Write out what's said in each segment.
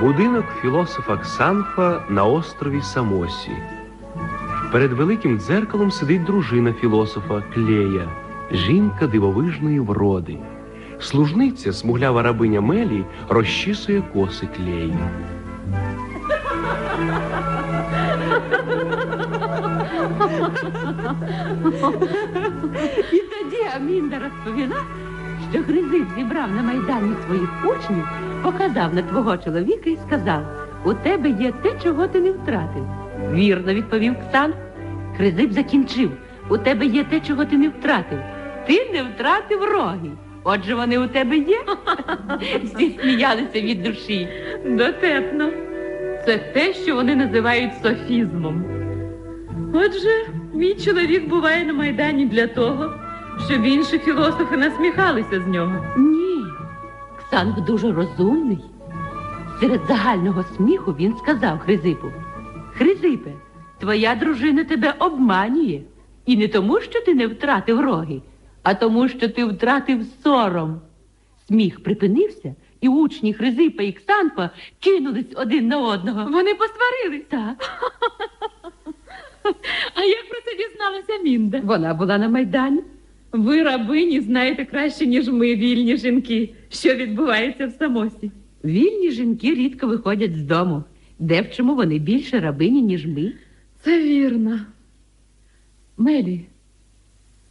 Будинок філософа Ксанфа на острові Самосі. Перед великим дзеркалом сидить дружина філософа Клея, жінка дивовижної вроди. Служниця, смуглява рабиня Мелі, розчісує коси клеї. І тоді Амінда розповіла, що Гризик зібрав на майдані своїх учнів, показав на твого чоловіка і сказав: у тебе є те, чого ти не втратив. Вірно, відповів Ксан. Гризик закінчив. У тебе є те, чого ти не втратив. Ти не втратив роги. Отже, вони у тебе є. Всі сміялися від душі. Дотепно. Це те, що вони називають софізмом. Отже, мій чоловік буває на Майдані для того, щоб інші філософи насміхалися з нього. Ні. Ксанг дуже розумний. Серед загального сміху він сказав Хризипу: Хризипе, твоя дружина тебе обманює. І не тому, що ти не втратив роги, а тому, що ти втратив сором. Сміх припинився, і учні Хризипа і Ксанфа кинулись один на одного. Вони посварились. Так. А як про це дізналася Мінда? Вона була на Майдані. Ви, рабині, знаєте краще, ніж ми, вільні жінки, що відбувається в самосі. Вільні жінки рідко виходять з дому. Де в чому вони більше рабині, ніж ми? Це вірно. Мелі,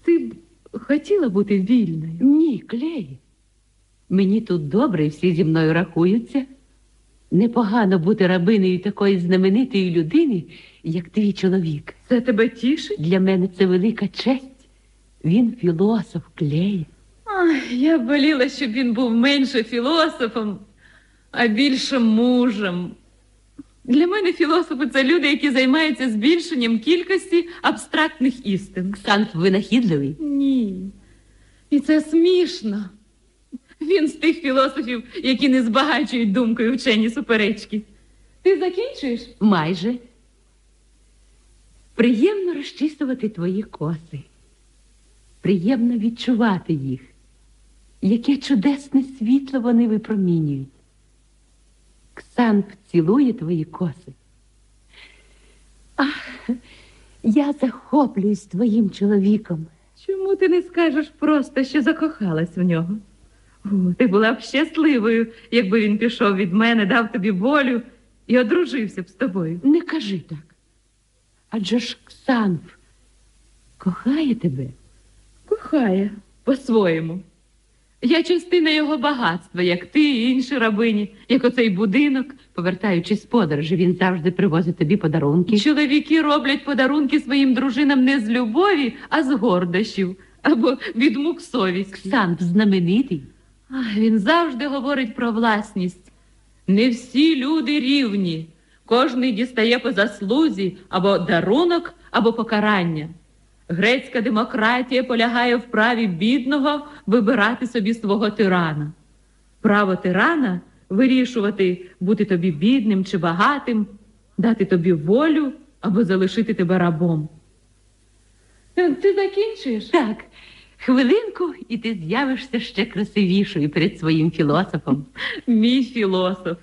ти б хотіла бути вільною? Ні, клеї. Мені тут добре, і всі зі мною рахуються. Непогано бути рабинею такої знаменитої людини, як твій чоловік. Це тебе тішить? Для мене це велика честь. Він філософ клеї. Ай, я б воліла, щоб він був менше філософом, а більше мужем. Для мене філософи це люди, які займаються збільшенням кількості абстрактних істин. Ксанф винахідливий. Ні. І це смішно. Він з тих філософів, які не збагачують думкою вчені суперечки. Ти закінчуєш? Майже. Приємно розчісувати твої коси. Приємно відчувати їх. Яке чудесне світло вони випромінюють. Ксанф цілує твої коси. Ах, я захоплююсь твоїм чоловіком. Чому ти не скажеш просто, що закохалась в нього? Ти була б щасливою, якби він пішов від мене, дав тобі волю і одружився б з тобою. Не кажи так. Адже ж Ксанф кохає тебе. Кохає по-своєму. Я частина його багатства, як ти і інші рабині, як оцей будинок. Повертаючись з подорожі, він завжди привозить тобі подарунки. Чоловіки роблять подарунки своїм дружинам не з любові, а з гордощів або від мук совісті. Ксанф знаменитий. Ах, Він завжди говорить про власність. Не всі люди рівні. Кожний дістає по заслузі або дарунок, або покарання. Грецька демократія полягає в праві бідного вибирати собі свого тирана. Право тирана вирішувати, бути тобі бідним чи багатим, дати тобі волю або залишити тебе рабом. Ти закінчуєш? Так, хвилинку, і ти з'явишся ще красивішою перед своїм філософом. Мій філософ.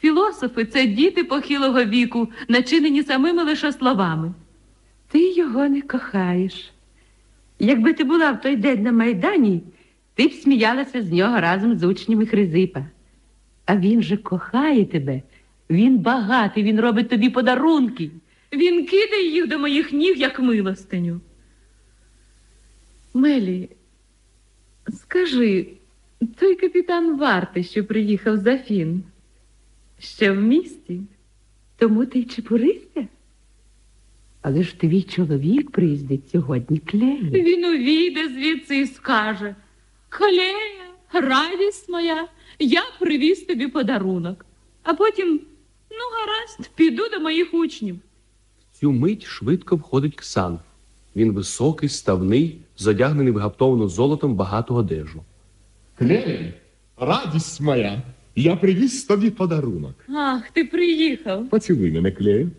Філософи це діти похилого віку, начинені самими лише словами. Ти його не кохаєш. Якби ти була в той день на Майдані, ти б сміялася з нього разом з учнями Хризипа. А він же кохає тебе. Він багатий, він робить тобі подарунки. Він кидає їх до моїх ніг, як милостиню. Мелі, скажи, той капітан вартий, що приїхав за Фін, ще в місті? Тому ти й чепурився? Але ж твій чоловік приїздить сьогодні клеї. Він увійде звідси і скаже: Клея, радість моя, я привіз тобі подарунок. А потім, ну, гаразд, піду до моїх учнів. В цю мить швидко входить Ксанф. Він високий, ставний, задягнений в гаптовну золотом багату одежу. Клей, радість моя, Я привіз тобі подарунок. Ах, ти приїхав. Поцілуй мене, Клею.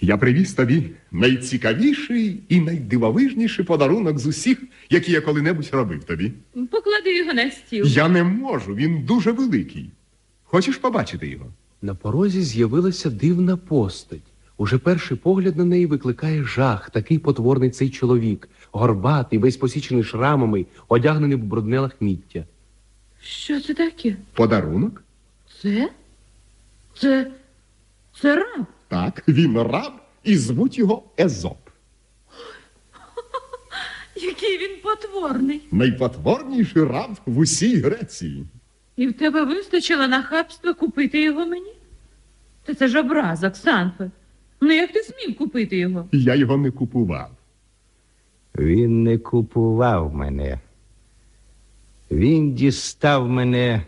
Я привіз тобі найцікавіший і найдивовижніший подарунок з усіх, які я коли-небудь робив тобі. Поклади його на стіл. Я не можу, він дуже великий. Хочеш побачити його? На порозі з'явилася дивна постать. Уже перший погляд на неї викликає жах. Такий потворний цей чоловік, горбатий, весь посічений шрамами, одягнений в брудне лахміття. Що це таке? Подарунок? Це? Це. Це раб. Так, він раб і звуть його Езоп. Який він потворний. Найпотворніший раб в усій Греції. І в тебе вистачило нахабства купити його мені? Та це ж образок, Санфе. Ну як ти смів купити його? Я його не купував. Він не купував мене. Він дістав мене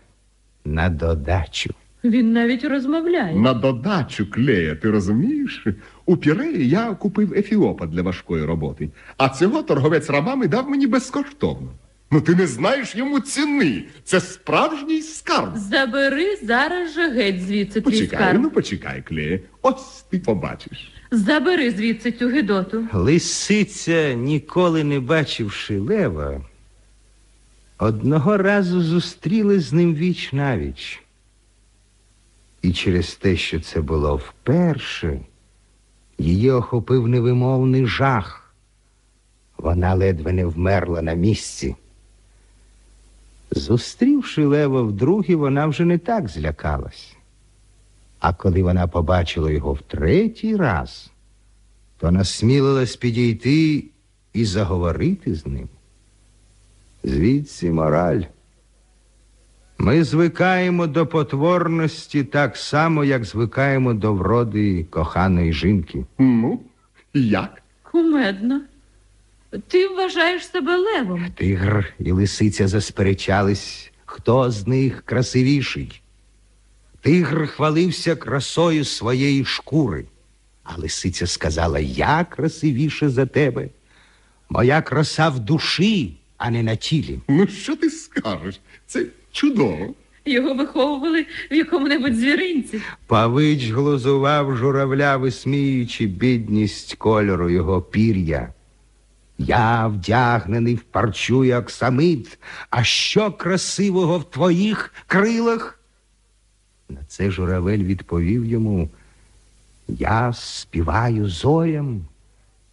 на додачу. Він навіть розмовляє. На додачу клея, ти розумієш? У Піреї я купив ефіопа для важкої роботи, а цього торговець рабами дав мені безкоштовно. Ну ти не знаєш йому ціни. Це справжній скарб. Забери зараз же геть звідси твій Почекай, скарб. ну почекай, клея. Ось ти побачиш. Забери звідси цю гидоту. Лисиця, ніколи не бачивши лева, одного разу зустріли з ним віч навіч. І через те, що це було вперше, її охопив невимовний жах. Вона ледве не вмерла на місці. Зустрівши лева вдруге, вона вже не так злякалась. А коли вона побачила його в третій раз, то насмілилась підійти і заговорити з ним. Звідси мораль. Ми звикаємо до потворності так само, як звикаємо до вроди коханої жінки. Ну, як? Кумедно. Ти вважаєш себе левом. Тигр і лисиця засперечались, хто з них красивіший. Тигр хвалився красою своєї шкури, а лисиця сказала: Я красивіша за тебе. Моя краса в душі, а не на тілі. Ну що ти скажеш? Це чудово. Його виховували в якому-небудь звіринці. Павич глузував журавля, висміючи бідність кольору його пір'я. Я вдягнений в парчу, як самит, а що красивого в твоїх крилах? На це журавель відповів йому, я співаю зорям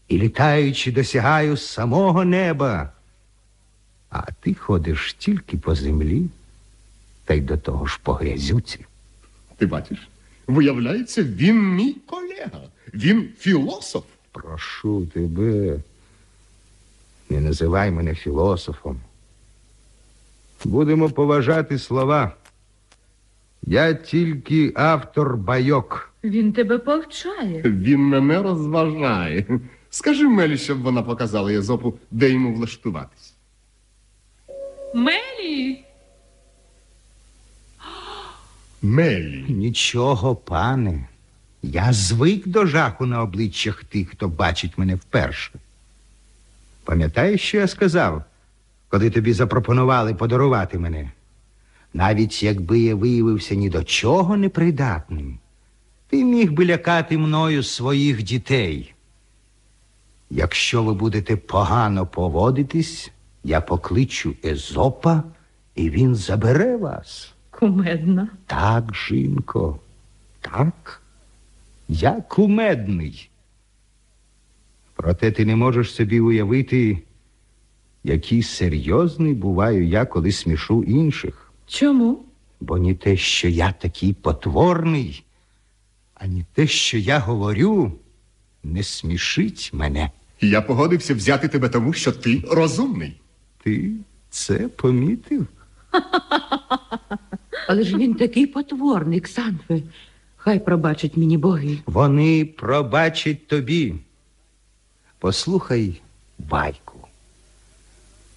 і літаючи досягаю самого неба. А ти ходиш тільки по землі, та й до того ж по грязюці. Ти бачиш? Виявляється, він мій колега. Він філософ. Прошу тебе, не називай мене філософом. Будемо поважати слова. Я тільки автор байок. Він тебе повчає. Він мене розважає. Скажи Мелі, щоб вона показала Єзопу, де йому влаштуватись. Мелі! Мелі. Нічого, пане. Я звик до жаху на обличчях тих, хто бачить мене вперше. Пам'ятаєш, що я сказав, коли тобі запропонували подарувати мене? Навіть якби я виявився ні до чого непридатним, ти міг би лякати мною своїх дітей. Якщо ви будете погано поводитись, я покличу Езопа, і він забере вас. Кумедно. Так, жінко, так. Я кумедний. Проте ти не можеш собі уявити, який серйозний буваю я, коли смішу інших. Чому? Бо ні те, що я такий потворний, ані те, що я говорю, не смішить мене. Я погодився взяти тебе тому, що ти розумний. Ти це помітив? Але ж він такий потворний, Ксанфе. Хай пробачать мені боги. Вони пробачать тобі. Послухай байку.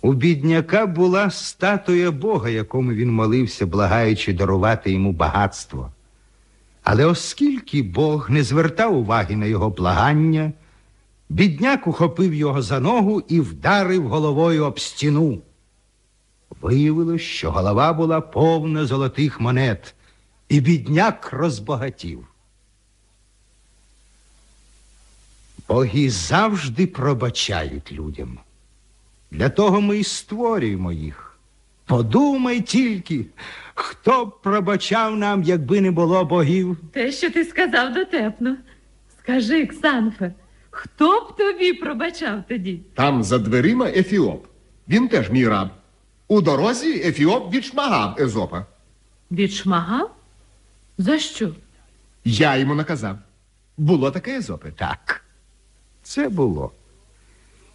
У бідняка була статуя Бога, якому він молився, благаючи дарувати йому багатство. Але оскільки Бог не звертав уваги на його благання, бідняк ухопив його за ногу і вдарив головою об стіну. Виявилось, що голова була повна золотих монет, і бідняк розбагатів. Боги завжди пробачають людям. Для того ми і створюємо їх. Подумай тільки, хто б пробачав нам, якби не було богів. Те, що ти сказав дотепно. Скажи, Ксанфе, хто б тобі пробачав тоді? Там за дверима Ефіоп. Він теж мій раб. У дорозі Ефіоп відшмагав Езопа. Відшмагав? За що? Я йому наказав. Було таке Езопе. Так, це було.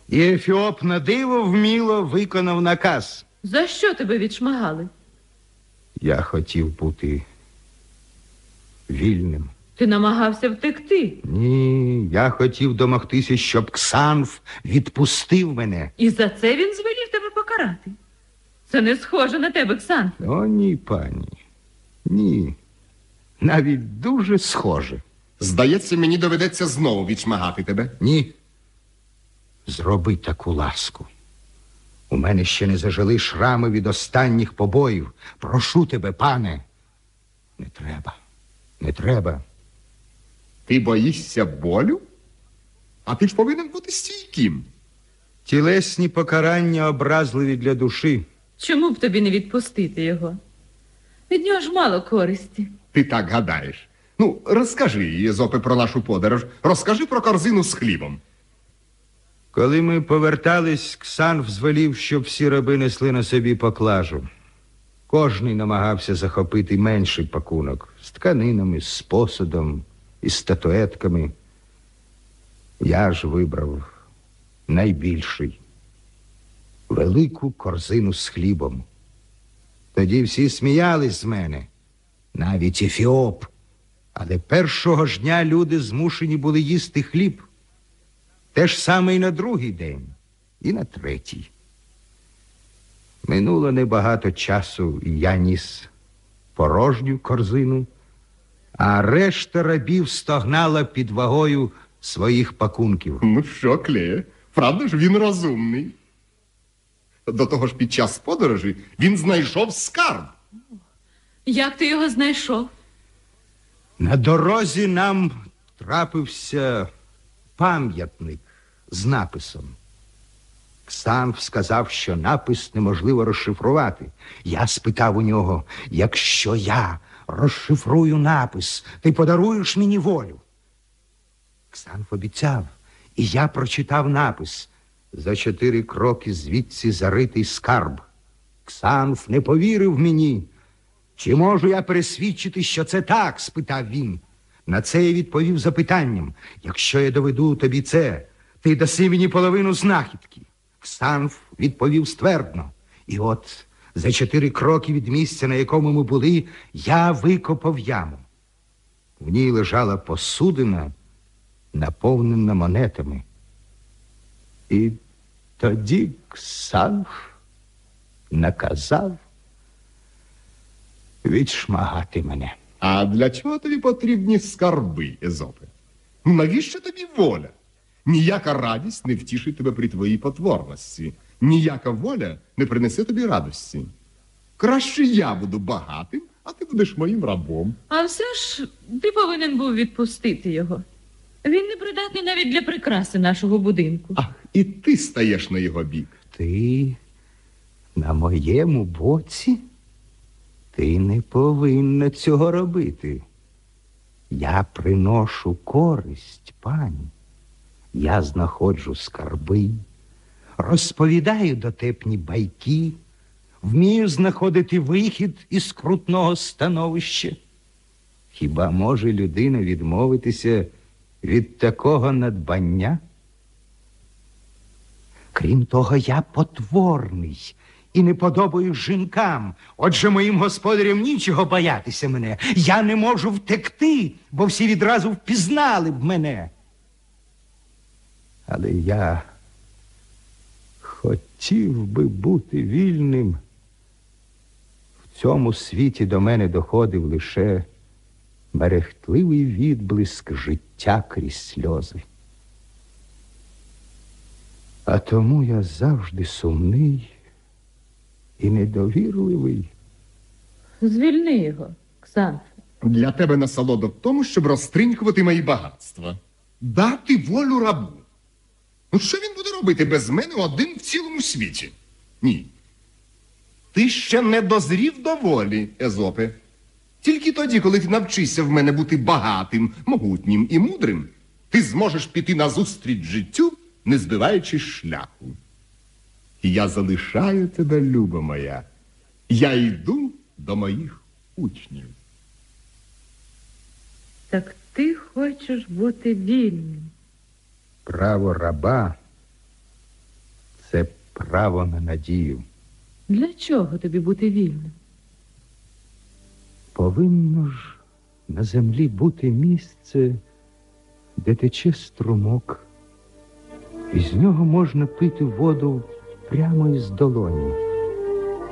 І Ефіоп на диво вміло виконав наказ. За що тебе відшмагали? Я хотів бути вільним. Ти намагався втекти. Ні, я хотів домогтися, щоб Ксанф відпустив мене. І за це він звелів тебе покарати. Це не схоже на тебе, Ксанфе. О, ні, пані. Ні. Навіть дуже схоже. Здається, мені доведеться знову відшмагати тебе. Ні. Зроби таку ласку. У мене ще не зажили шрами від останніх побоїв. Прошу тебе, пане. Не треба. Не треба. Ти боїшся болю? А ти ж повинен бути стійким. Тілесні покарання образливі для душі. Чому б тобі не відпустити його? Від нього ж мало користі. Ти так гадаєш. Ну, розкажи, Єзопе, про нашу подорож. Розкажи про корзину з хлібом. Коли ми повертались, Ксанф звелів, щоб всі раби несли на собі поклажу. Кожний намагався захопити менший пакунок з тканинами, з посудом, із статуетками. Я ж вибрав найбільший велику корзину з хлібом. Тоді всі сміялись з мене, навіть Ефіоп. Але першого ж дня люди змушені були їсти хліб. Те ж саме і на другий день, і на третій. Минуло небагато часу, і я ніс порожню корзину, а решта рабів стогнала під вагою своїх пакунків. Ну що, Клеє, правда ж він розумний. До того ж, під час подорожі він знайшов скарб. Як ти його знайшов? На дорозі нам трапився пам'ятник з написом. Ксанф сказав, що напис неможливо розшифрувати. Я спитав у нього, якщо я розшифрую напис, ти подаруєш мені волю. Ксанф обіцяв, і я прочитав напис. За чотири кроки звідси заритий скарб. Ксанф не повірив мені. Чи можу я пересвідчити, що це так? спитав він. На це я відповів запитанням. Якщо я доведу тобі це, ти даси мені половину знахідки. Ксанф відповів ствердно. І от за чотири кроки від місця, на якому ми були, я викопав яму. В ній лежала посудина, наповнена монетами. І тоді Ксанф наказав відшмагати мене. А для чого тобі потрібні скарби, Езопе? Ну, навіщо тобі воля? Ніяка радість не втішить тебе при твоїй потворності. Ніяка воля не принесе тобі радості. Краще я буду багатим, а ти будеш моїм рабом. А все ж ти повинен був відпустити його. Він не придатний навіть для прикраси нашого будинку. Ах, і ти стаєш на його бік. Ти на моєму боці? Ти не повинна цього робити. Я приношу користь, пані. Я знаходжу скарби, розповідаю дотепні байки, вмію знаходити вихід із крутного становища. Хіба може людина відмовитися від такого надбання? Крім того, я потворний і не подобаюсь жінкам. Отже, моїм господарям нічого боятися мене. Я не можу втекти, бо всі відразу впізнали б мене. Але я хотів би бути вільним. В цьому світі до мене доходив лише мерехтливий відблиск життя крізь сльози. А тому я завжди сумний і недовірливий. Звільни його, Ксанф. Для тебе насолода в тому, щоб розтринькувати мої багатства. Дати волю рабу. Ну, що він буде робити без мене один в цілому світі? Ні. Ти ще не дозрів до волі, Езопе. Тільки тоді, коли ти навчишся в мене бути багатим, могутнім і мудрим, ти зможеш піти назустріч життю, не збиваючи шляху. Я залишаю тебе, люба моя. Я йду до моїх учнів. Так ти хочеш бути вільним. Право раба це право на надію. Для чого тобі бути вільним? Повинно ж на землі бути місце, де тече струмок, і з нього можна пити воду прямо із долоні,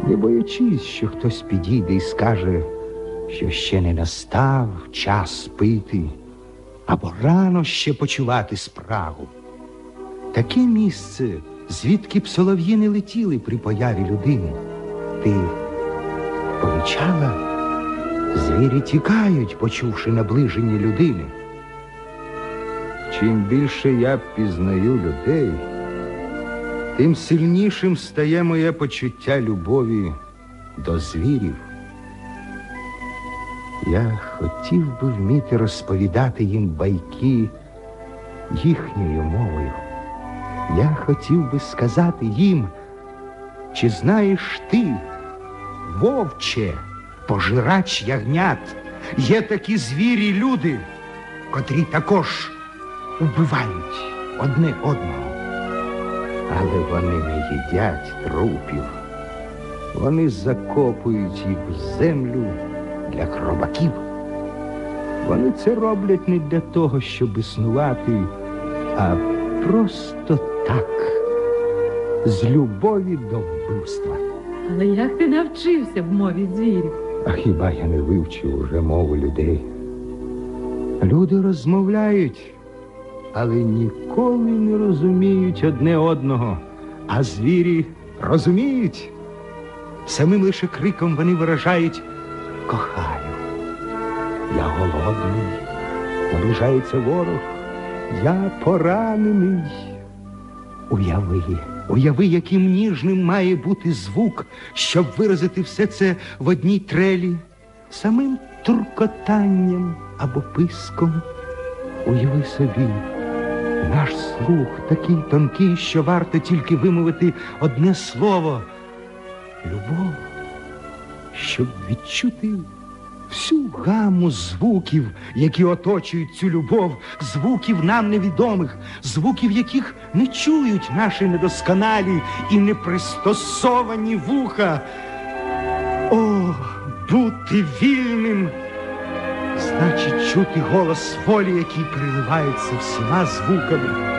не боячись, що хтось підійде і скаже, що ще не настав час пити, або рано ще почувати спрагу. Таке місце, звідки б солов'ї не летіли при появі людини. Ти помічала? Звірі тікають, почувши наближення людини. Чим більше я пізнаю людей, тим сильнішим стає моє почуття любові до звірів. Я хотів би вміти розповідати їм байки їхньою мовою. Я хотів би сказати їм, чи знаєш ти, вовче, пожирач ягнят, є такі звірі люди, котрі також вбивають одне одного. Але вони не їдять трупів. Вони закопують їх в землю для хробаків. Вони це роблять не для того, щоб існувати, а просто так, з любові до вбивства. Але як ти навчився в мові звірів? А хіба я не вивчив уже мову людей? Люди розмовляють, але ніколи не розуміють одне одного, а звірі розуміють. Самим лише криком вони виражають кохаю. Я голодний, наближається ворог, я поранений. Уяви, уяви, яким ніжним має бути звук, щоб виразити все це в одній трелі, самим туркотанням або писком. Уяви собі, наш слух такий тонкий, що варто тільки вимовити одне слово любов, щоб відчути всю гаму звуків, які оточують цю любов, звуків нам невідомих, звуків, яких не чують наші недосконалі і непристосовані вуха. О, бути вільним! Значить, чути голос волі, який переливається всіма звуками.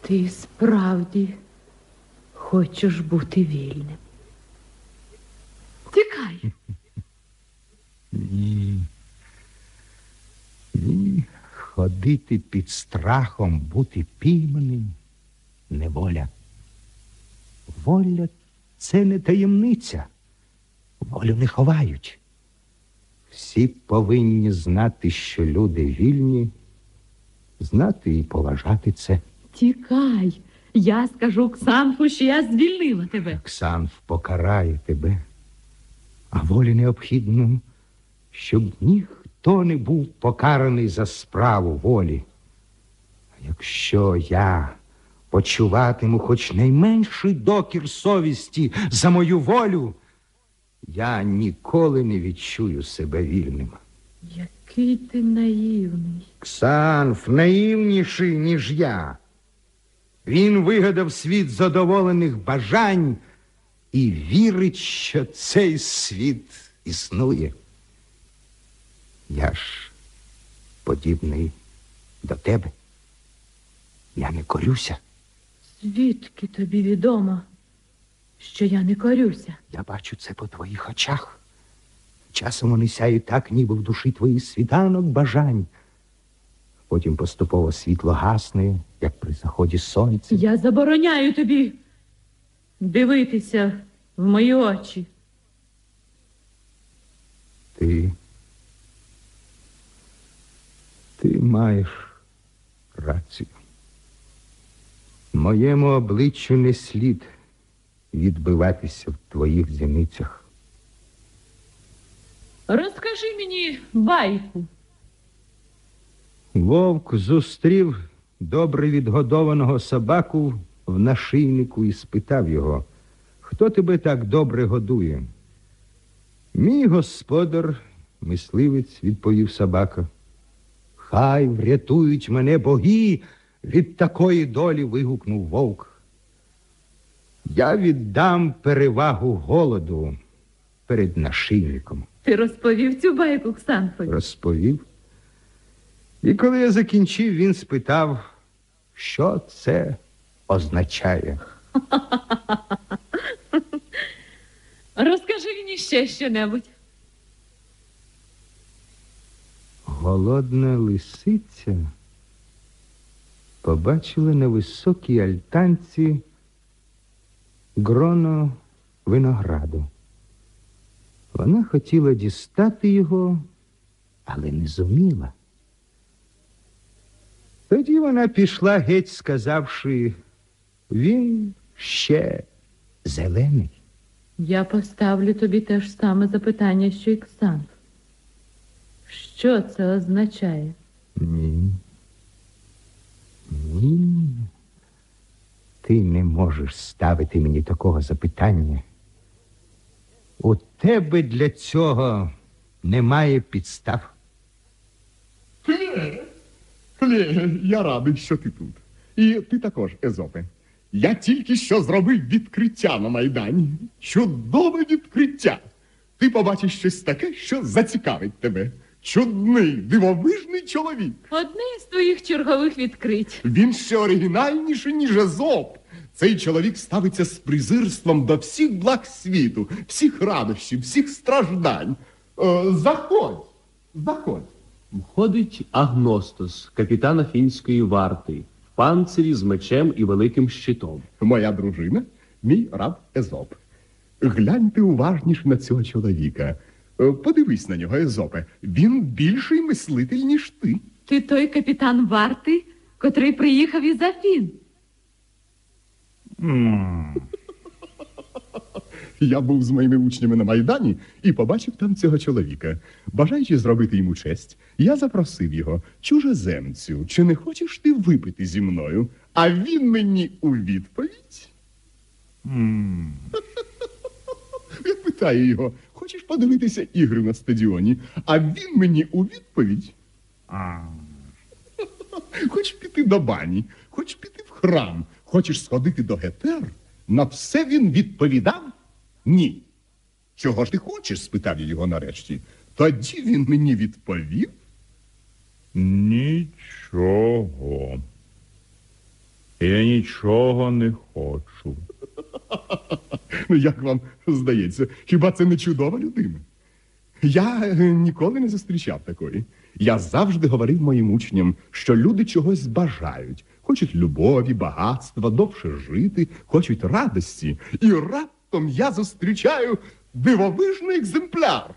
Ти справді хочеш бути вільним. Тікай. Ні. Ні. Ходити під страхом, бути пійманим неволя. Воля це не таємниця. Волю не ховають. Всі повинні знати, що люди вільні, знати і поважати це. Тікай. Я скажу Ксанфу, що я звільнила тебе. Ксанф покарає тебе, а волі необхідно, щоб ніхто не був покараний за справу волі. А якщо я почуватиму хоч найменший докір совісті за мою волю, я ніколи не відчую себе вільним. Який ти наївний. Ксанф наївніший, ніж я. Він вигадав світ задоволених бажань і вірить, що цей світ існує. Я ж подібний до тебе. Я не корюся. Звідки тобі відомо, що я не корюся? Я бачу це по твоїх очах. Часом вони сяють так, ніби в душі твої світанок бажань. Потім поступово світло гасне, як при заході сонця. Я забороняю тобі дивитися в мої очі. Ти. Ти маєш рацію. Моєму обличчю не слід відбиватися в твоїх зіницях. Розкажи мені байку. Вовк зустрів добре відгодованого собаку в нашийнику і спитав його, хто тебе так добре годує? Мій господар, мисливець, відповів собака. Хай врятують мене боги від такої долі. вигукнув вовк. Я віддам перевагу голоду перед нашийником Ти розповів цю байку Ксанфові. розповів. І коли я закінчив, він спитав, що це означає. Розкажи мені ще щонебудь. Голодна лисиця побачила на високій альтанці гроно винограду. Вона хотіла дістати його, але не зуміла. Тоді вона пішла геть, сказавши, він ще зелений. Я поставлю тобі те ж саме запитання, що й. Що це означає? Ні. Ні. Ти не можеш ставити мені такого запитання. У тебе для цього немає підстав. Клея, я радий, що ти тут. І ти також, Езопе. Я тільки що зробив відкриття на Майдані. Чудове відкриття. Ти побачиш щось таке, що зацікавить тебе. Чудний, дивовижний чоловік. Одне із твоїх чергових відкрить. Він ще оригінальніший, ніж Езоп. Цей чоловік ставиться з презирством до всіх благ світу, всіх радощів, всіх страждань. Е, заходь, заходь. Входить Агностос, капітан афінської варти, в панцирі з мечем і великим щитом. Моя дружина, мій раб Езоп. Гляньте уважніше на цього чоловіка. Е, Подивись на нього, Езопе. Він більший мислитель, ніж ти. Ти той капітан варти, котрий приїхав із Афін. Я був з моїми учнями на Майдані і побачив там цього чоловіка. Бажаючи зробити йому честь, я запросив його, чужеземцю, чи не хочеш ти випити зі мною? А він мені у відповідь. Я питаю його, хочеш подивитися ігри на стадіоні? А він мені у відповідь. А. Хоч піти до бані, хоч піти в храм, хочеш сходити до гетер? На все він відповідав ні. Чого ж ти хочеш? спитав я його нарешті. Тоді він мені відповів. Нічого. Я нічого не хочу. Ну, як вам здається, хіба це не чудова людина? Я е, ніколи не зустрічав такої. Я завжди говорив моїм учням, що люди чогось бажають, хочуть любові, багатства, довше жити, хочуть радості. І раптом я зустрічаю дивовижний екземпляр.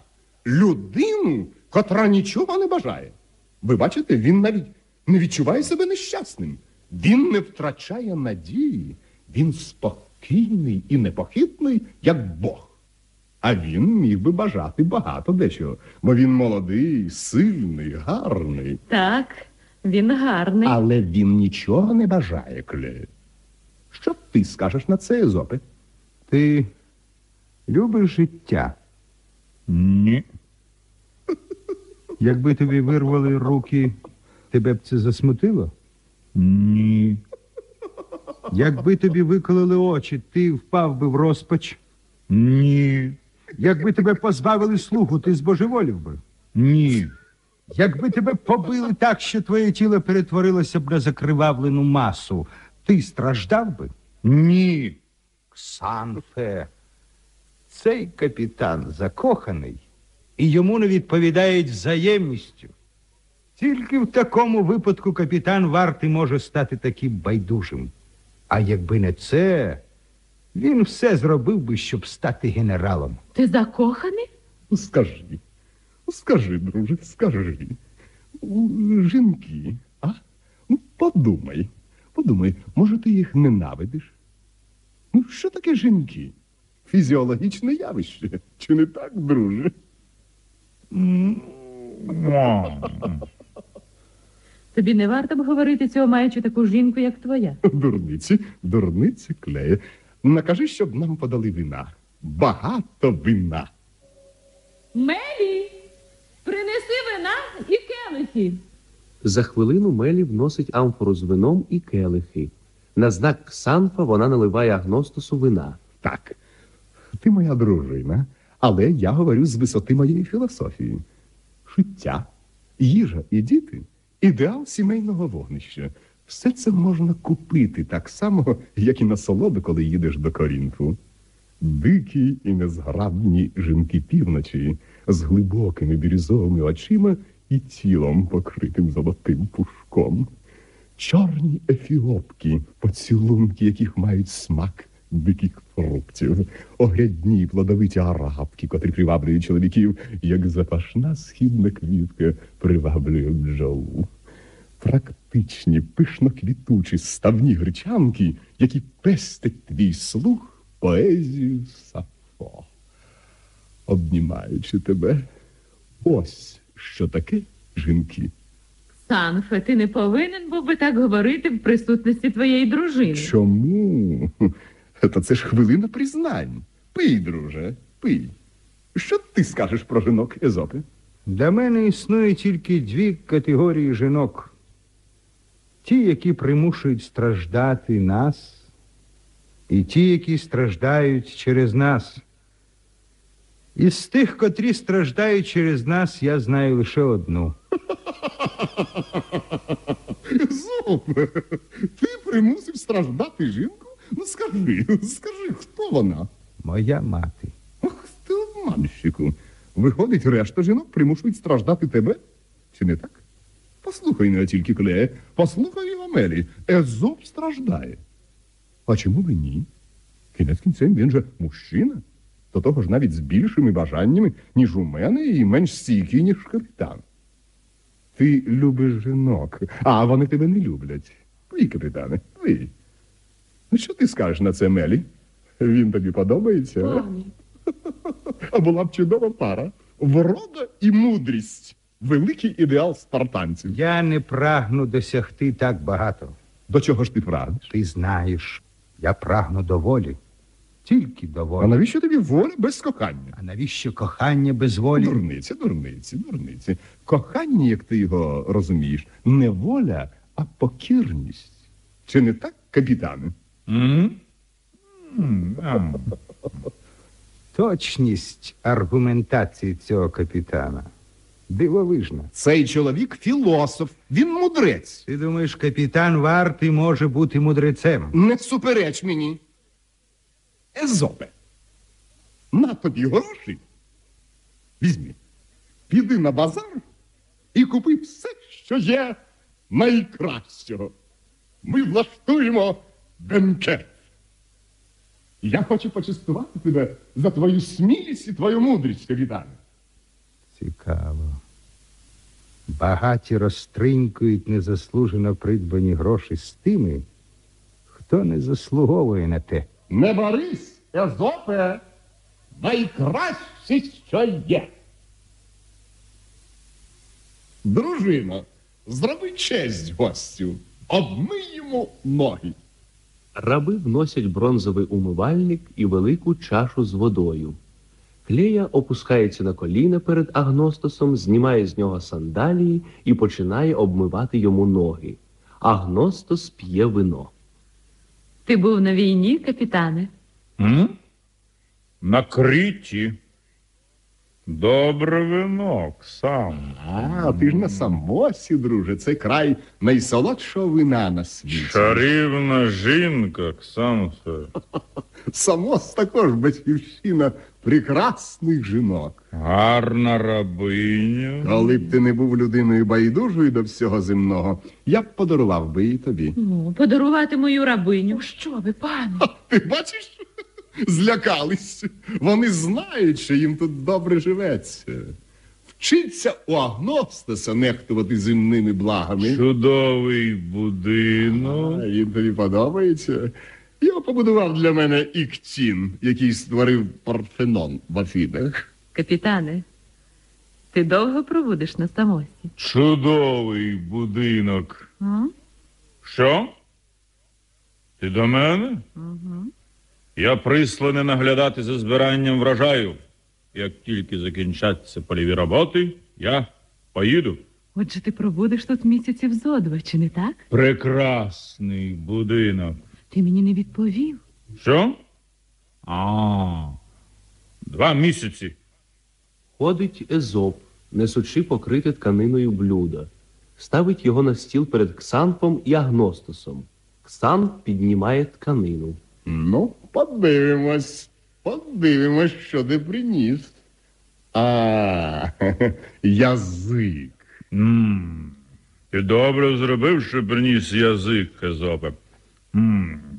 Людину, котра нічого не бажає. Ви бачите, він навіть не відчуває себе нещасним. Він не втрачає надії. Він спокійний і непохитний, як Бог. А він міг би бажати багато дечого, бо він молодий, сильний, гарний. Так, він гарний. Але він нічого не бажає, Клею. Що ти скажеш на це, Езопе? Ти любиш життя. Ні. Якби тобі вирвали руки, тебе б це засмутило? Ні. Якби тобі виколили очі, ти впав би в розпач. Ні. Якби тебе позбавили слуху, ти збожеволів би. Ні. Якби тебе побили так, що твоє тіло перетворилося б на закривавлену масу, ти страждав би? Ні. Ксанфе, цей капітан закоханий, і йому не відповідають взаємністю. Тільки в такому випадку капітан варти може стати таким байдужим. А якби не це, він все зробив би, щоб стати генералом. Ти закоханий? Ну, Скажи, ну, скажи, друже, скажи. У, Жінки, а? Ну, подумай, подумай, може, ти їх ненавидиш? Ну, що таке жінки? Фізіологічне явище. Чи не так, друже? Тобі не варто б говорити цього, маючи таку жінку, як твоя. Дурниці, дурниці клеє. Накажи, щоб нам подали вина. Багато вина. Мелі, принеси вина і келихи. За хвилину Мелі вносить амфору з вином і келихи. На знак Ксанфа вона наливає агностосу вина. Так, ти моя дружина, але я говорю з висоти моєї філософії. Життя, їжа і діти ідеал сімейного вогнища. Все це можна купити так само, як і насолоду, коли їдеш до Корінфу. Дикі і незграбні жінки півночі з глибокими бірюзовими очима і тілом, покритим золотим пушком. Чорні ефіопки, поцілунки яких мають смак диких фруктів, огрядні плодовиті арабки, котрі приваблюють чоловіків, як запашна східна квітка приваблює бджолу. Практичні, пишно квітучі, ставні гречанки, які пестять твій слух поезію Сафо. Обнімаючи тебе, ось що таке жінки. Санфе, ти не повинен був би так говорити в присутності твоєї дружини. Чому? Та це ж хвилина признань. Пий, друже, пий. Що ти скажеш про жінок Езопи? Для мене існує тільки дві категорії жінок. Ті, які примушують страждати нас, і ті, які страждають через нас. Із тих, котрі страждають через нас, я знаю лише одну. Езопе, ти примусив страждати жінку? Ну скажи, скажи, хто вона? Моя мати. Ох, ти обманщику. Виходить, решта жінок примушують страждати тебе? Чи не так? Послухай не тільки Клеє, послухай і Омелі. Езоп страждає. А чому б і ні? Кінець кінцем він же мужчина. До того ж навіть з більшими бажаннями, ніж у мене, і менш стійкий, ніж капітан. Ти любиш жінок, а вони тебе не люблять. Пий, капітане, пий. Ну, що ти скажеш на це, Мелі? Він тобі подобається? а? А була б чудова пара. Врода і мудрість. Великий ідеал спартанців. Я не прагну досягти так багато. До чого ж ти прагнеш? Ти знаєш, я прагну до волі. Тільки до А навіщо тобі воля без кохання? А навіщо кохання без волі? Дурниці, дурниці, дурниці. Кохання, як ти його розумієш, не воля, а покірність. Чи не так, капітане? Точність аргументації цього капітана. Дивовижна. Цей чоловік філософ, він мудрець. Ти думаєш, капітан вартий може бути мудрецем? Не супереч мені. Езопе. На тобі гроші. Візьми. Піди на базар і купи все, що є найкращого. Ми влаштуємо бенкет. Я хочу почастувати тебе за твою смілість і твою мудрість, капітане. Цікаво. Багаті розтринькують незаслужено придбані гроші з тими, хто не заслуговує на те. Не борись, Езопе, найкраще, що є. Дружино, зроби честь гостю, обмий йому ноги. Раби вносять бронзовий умивальник і велику чашу з водою. Клея опускається на коліна перед Агностосом, знімає з нього сандалії і починає обмивати йому ноги. Агностос п'є вино. Ти був на війні, капітане? М? На Криті. Добре вино, сам. А, ти ж на самосі, друже, це край найсолодшого вина на світі. Чарівна жінка, Ксанфе. Самос також батьківщина прекрасних жінок. Гарна рабиня. Коли б ти не був людиною байдужою до всього земного, я б подарував би її тобі. Ну, подарувати мою рабиню. Що ви, пане? Ти бачиш? Злякались. Вони знають, що їм тут добре живеться. Вчиться у агностеса нехтувати земними благами. Чудовий будинок. А Він тобі подобається. Його побудував для мене Іктін, який створив Парфенон в Афінах. Капітане, ти довго проводиш на самосі? Чудовий будинок. А? Що? Ти до мене? Я присланий наглядати за збиранням врожаю. Як тільки закінчаться польові роботи, я поїду. Отже, ти пробудеш тут місяців зо два, чи не так? Прекрасний будинок. Ти мені не відповів. Що? А, два місяці. Ходить Езоп, несучи покрите тканиною блюда. Ставить його на стіл перед Ксанфом і Агностосом. Ксанф піднімає тканину. Ну, подивимось. Подивимось, що ти приніс. А, язик. м Ти добре зробив, що приніс язик, Хезопе.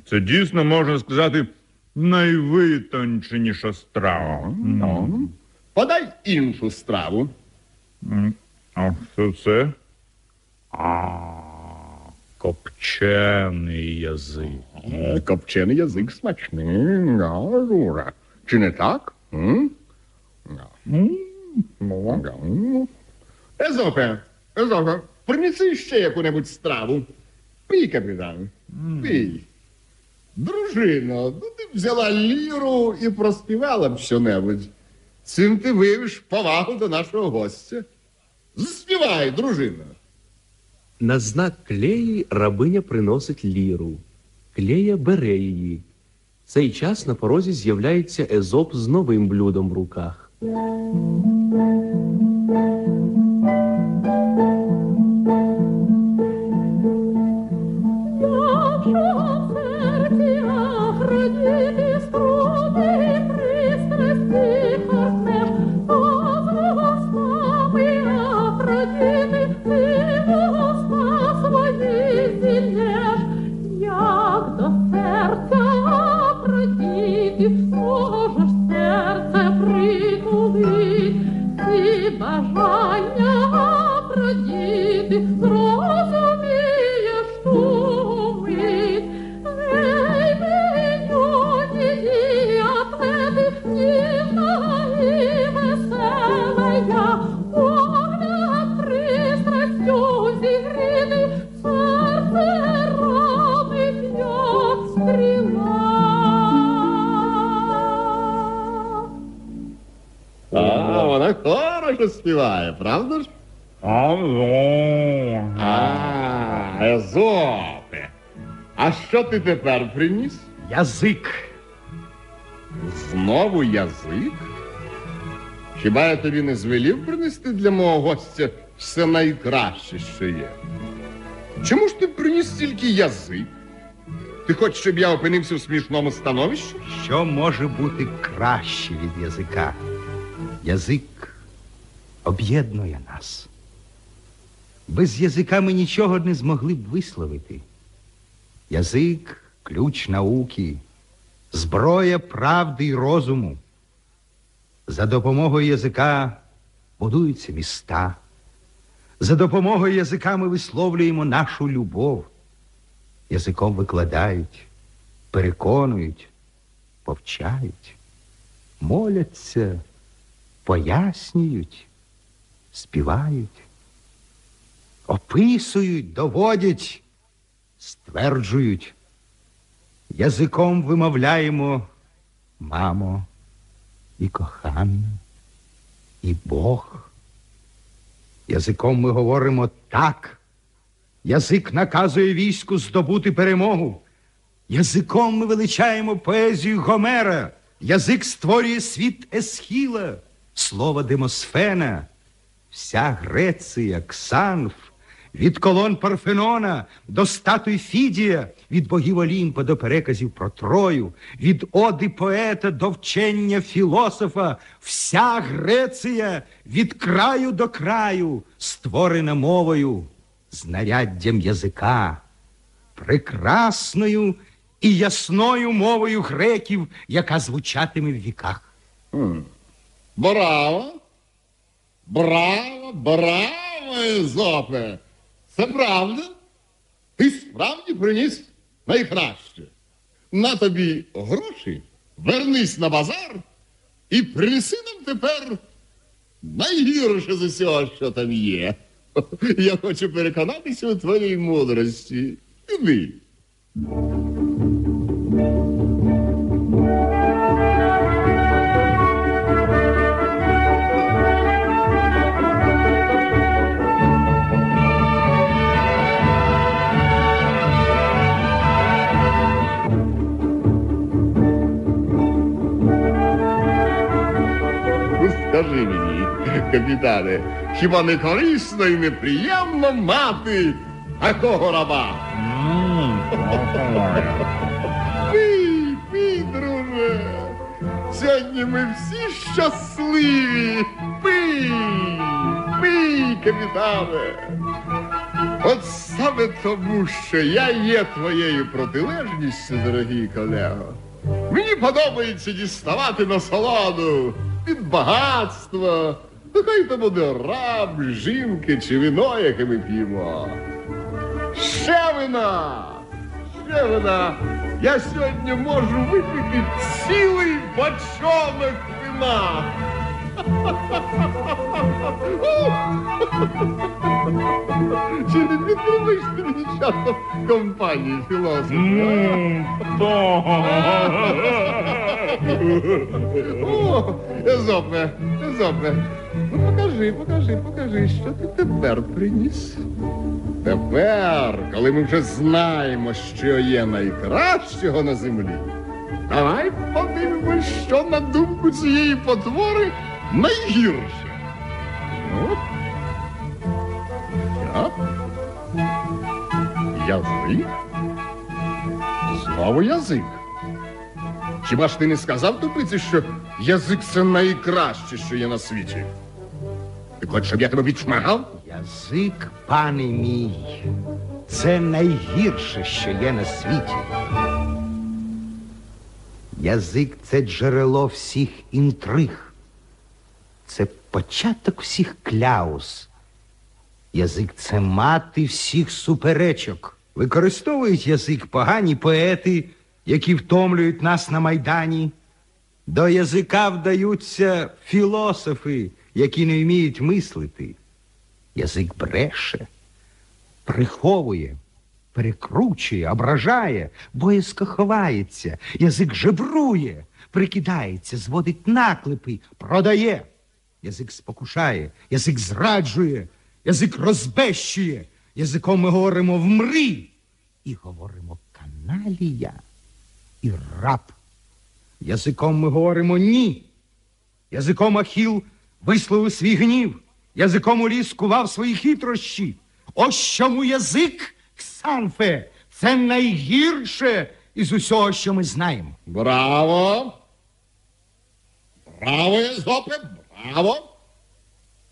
Це дійсно можна сказати найвитонченіша страва. Ну, подай іншу страву. А що це? А, копчений язик. Е, Копчений язик смачний, Жура. Чи не так? Езопе, Езопе, принеси ще яку-небудь страву. Пий, капітан, пий. Дружино, ну ти взяла ліру і проспівала б що-небудь. Цим ти виявиш повагу до нашого гостя. Заспівай, дружина. На знак клеї рабиня приносить ліру. Клея бере її. В цей час на порозі з'являється Езоп з новим блюдом в руках. Як бажання хорошо співає, правда ж? Алло. А, Езопе. А що ти тепер приніс? Язик. Знову язик? Хіба я тобі не звелів принести для мого гостя все найкраще, що є? Чому ж ти приніс тільки язик? Ти хочеш, щоб я опинився в смішному становищі? Що може бути краще від язика? Язик об'єднує нас. Без язика ми нічого не змогли б висловити. Язик ключ науки, зброя правди й розуму. За допомогою язика будуються міста. За допомогою язика ми висловлюємо нашу любов. Язиком викладають, переконують, повчають, моляться, пояснюють, співають, описують, доводять, стверджують. Язиком вимовляємо мамо і кохана, і Бог. Язиком ми говоримо так. Язик наказує війську здобути перемогу. Язиком ми величаємо поезію Гомера. Язик створює світ Есхіла. слово Демосфена, вся Греція, Ксанф, від колон Парфенона до статуй Фідія, від богів Олімпа до переказів про Трою, від оди поета до вчення філософа, вся Греція від краю до краю, створена мовою, знаряддям язика, прекрасною і ясною мовою греків, яка звучатиме в віках. Браво! Браво, браво, Езопе! Це правда? Ти справді приніс найкраще. На тобі гроші, вернись на базар і принеси нам тепер найгірше з усього, що там є. Я хочу переконатися у твоїй мудрості. Іди. Капітане, хіба не корисно і неприємно мати такого раба? Пий, пий, друже. Сьогодні ми всі щасливі. Пий, пий, капітане. От саме тому, що я є твоєю протилежністю, дорогий колего. Мені подобається діставати насолоду від багатства. Ну, хай то буде раб, жінки чи вино, яке ми п'ємо. Ще вина! Ще вина! Я сьогодні можу випити цілий бочонок вина. Чи не підтримуєш ти мені часом компанії філософа? О, Езопе, Езопе, ну покажи, покажи, покажи, що ти тепер приніс. Тепер, коли ми вже знаємо, що є найкращого на землі, давай подивимось, що на думку цієї потвори найгірше. Ну, От. Я. Язик. Знову язик. Хіба ж ти не сказав тупиці, що язик це найкраще, що є на світі? Ти хочеш, щоб я тебе відшмагав? Язик, пане мій, це найгірше, що є на світі. Язик це джерело всіх інтриг. Це початок всіх кляус. Язик це мати всіх суперечок. Використовують язик погані поети, які втомлюють нас на майдані. До язика вдаються філософи, які не вміють мислити. Язик бреше, приховує, перекручує, ображає, боязко ховається, язик жебрує, прикидається, зводить наклепи, продає. Язик спокушає, язик зраджує, язик розбещує. Язиком ми говоримо вмри і говоримо каналія і раб. Язиком ми говоримо ні. Язиком Ахіл висловив свій гнів, язиком Уліс кував свої хитрощі. Ось чому язик, Ксанфе, це найгірше із усього, що ми знаємо. Браво! Браво, Езопе, браво!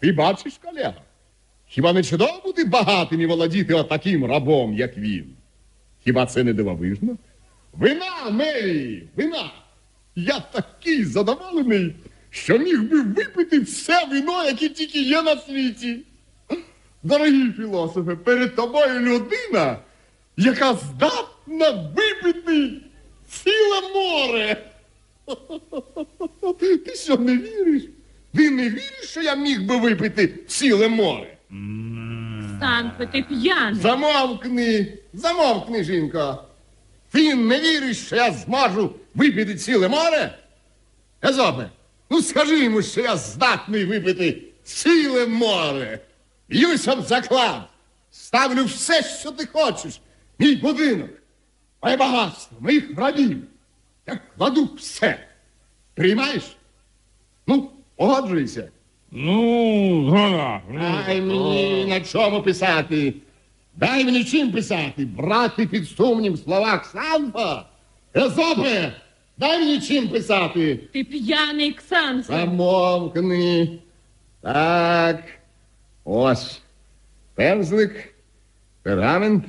Ти бачиш, колега? Хіба не чудово бути багатим і володіти отаким рабом, як він? Хіба це не дивовижно? Вина, Мері, вина! Я такий задоволений, що міг би випити все вино, яке тільки є на світі. Дорогі філософи, перед тобою людина, яка здатна випити ціле море. Ти що не віриш? Ти не віриш, що я міг би випити ціле море? Санфе, ти п'яний. Замовкни, замовкни, жінко. Ти не віриш, що я зможу випити ціле море? Езопе, ну скажи йому, що я здатний випити ціле море. Б'юся в заклад. Ставлю все, що ти хочеш. Мій будинок, моє багатство, моїх рабів. Я кладу все. Приймаєш? Ну, Погоджуйся. Ну, згода. Дай мені на чому писати. Дай мені чим писати. Брати під сумнів в словах Санфа. Езопе, дай мені чим писати. Ти п'яний, Ксанфе. Замовкни. Так. Ось. Пензлик, пергамент.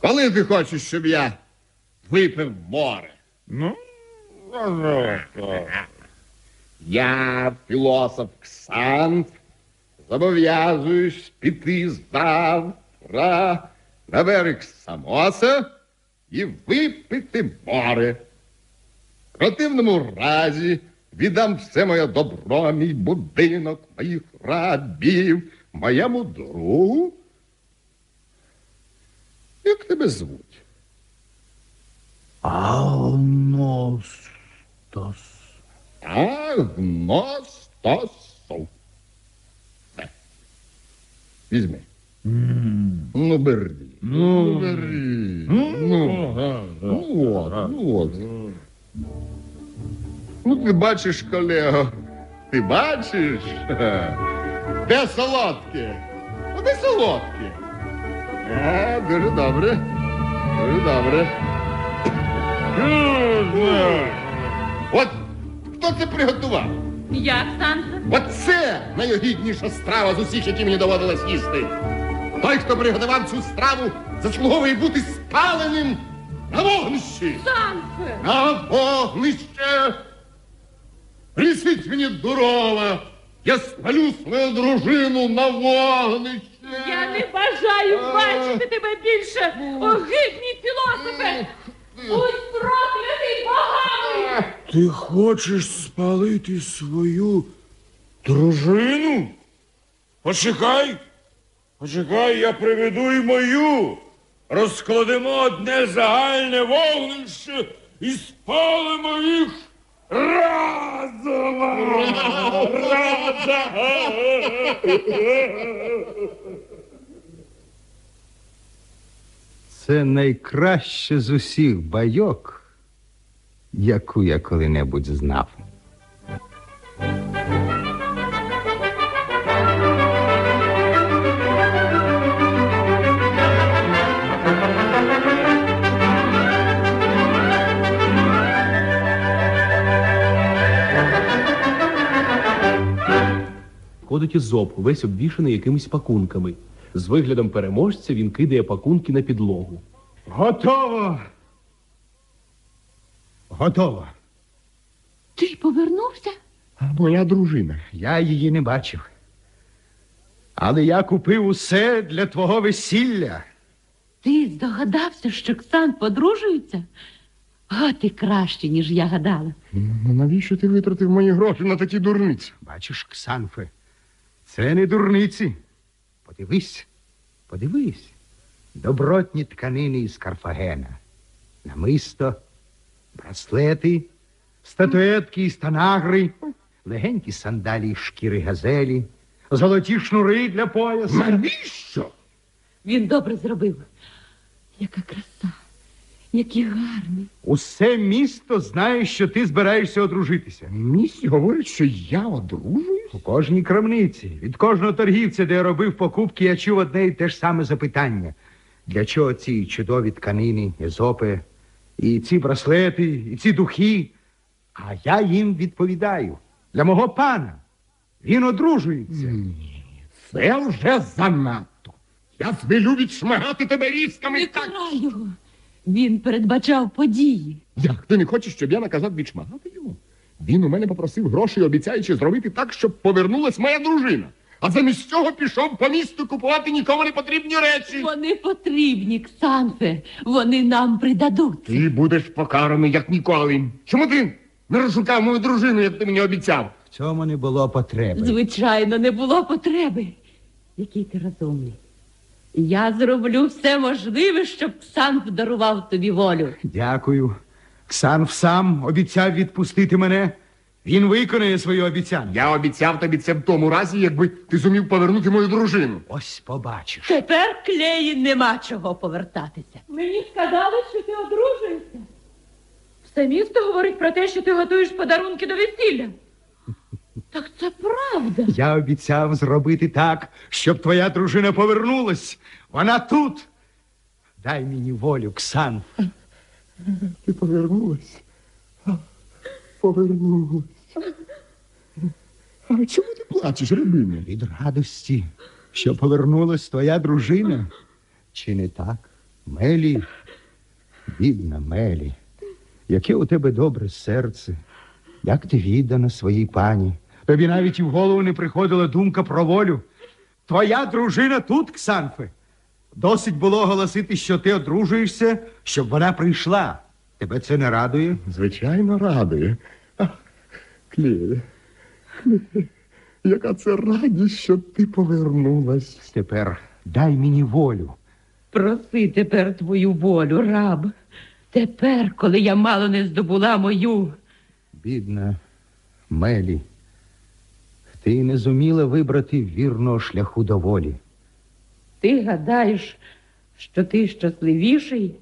Коли ти хочеш, щоб я випив море? Ну, пожалуйста. Я, філософ Ксант, зобов'язуюсь піти завтра на берег Самоса і випити море. В противному разі віддам все моє добро, мій будинок, моїх рабів, моєму другу. Як тебе звуть? Алностос. Агностосов. Все. Візьми. Ну, бери. Ну, бери. Ну, ну, от, ну, от. Ну, ти бачиш, колего, ти бачиш? Де солодке? Ну, де солодке? А, дуже добре. Дуже добре. От хто це приготував? Я, Ксанфе. Оце найогідніша страва з усіх, які мені доводилось їсти. Той, хто приготував цю страву, заслуговує бути спаленим на вогнищі. Ксанфе. На вогнище. Присіть мені дурова. Я спалю свою дружину на вогнище. Я не бажаю бачити тебе більше, огидний філософе! Будь проклятий богами! Ти хочеш спалити свою дружину? Почекай, почекай, я приведу і мою. Розкладемо одне загальне вогнище і спалимо їх разом. Це найкраще з усіх байок, яку я коли-небудь знав. Ходить Ізоп, весь обвішаний якимись пакунками. З виглядом переможця він кидає пакунки на підлогу. Готово. Готово. Ти повернувся? Моя дружина. Я її не бачив. Але я купив усе для твого весілля. Ти здогадався, що Ксан подружується? А ти краще, ніж я гадала. Ну навіщо ти витратив мої гроші на такі дурниці? Бачиш, Ксанфе, це не дурниці. Подивись, подивись. Добротні тканини із Карфагена. Намисто, браслети, статуетки із танагри, легенькі сандалії шкіри газелі, золоті шнури для пояса. Навіщо? Він добре зробив. Яка краса, які гарні. Усе місто знає, що ти збираєшся одружитися. Місті говорять, що я одружуюсь? У кожній крамниці, від кожного торгівця, де я робив покупки, я чув одне і те ж саме запитання. Для чого ці чудові тканини, езопи, і ці браслети, і ці духи? А я їм відповідаю. Для мого пана. Він одружується. Ні, Це вже занадто. Я звелю відшмагати тебе різками Не так. карай його. Він передбачав події. Як ти не хочеш, щоб я наказав відшмагати його? Він у мене попросив грошей, обіцяючи зробити так, щоб повернулась моя дружина. А замість цього пішов по місту купувати нікому не потрібні речі. Вони потрібні, Ксанфе. Вони нам придадуть. Ти будеш покараний, як ніколи. Чому ти не розшукав мою дружину, як ти мені обіцяв? В цьому не було потреби. Звичайно, не було потреби. Який ти розумний. Я зроблю все можливе, щоб Ксанф дарував тобі волю. Дякую. Ксанф сам обіцяв відпустити мене. Він виконає свою обіцянку. Я обіцяв тобі це в тому разі, якби ти зумів повернути мою дружину. Ось побачиш. Тепер клеї нема чого повертатися. Мені сказали, що ти одружуєшся. Все місто говорить про те, що ти готуєш подарунки до весілля. Так це правда. Я обіцяв зробити так, щоб твоя дружина повернулась. Вона тут. Дай мені волю, Ксан. Ти повернулась. Повернулась. А чому ти плачеш, рабиня? Від радості, що повернулась твоя дружина. Чи не так? Мелі, бідна Мелі, яке у тебе добре серце, як ти віддана своїй пані. Тобі навіть і в голову не приходила думка про волю. Твоя дружина тут, Ксанфе. Досить було оголосити, що ти одружуєшся, щоб вона прийшла. Тебе це не радує? Звичайно, радує. Клея, яка це радість, що ти повернулась. Тепер дай мені волю. Проси тепер твою волю, раб. Тепер, коли я мало не здобула мою. Бідна Мелі, ти не зуміла вибрати вірного шляху до волі. Ти гадаєш, що ти щасливіший?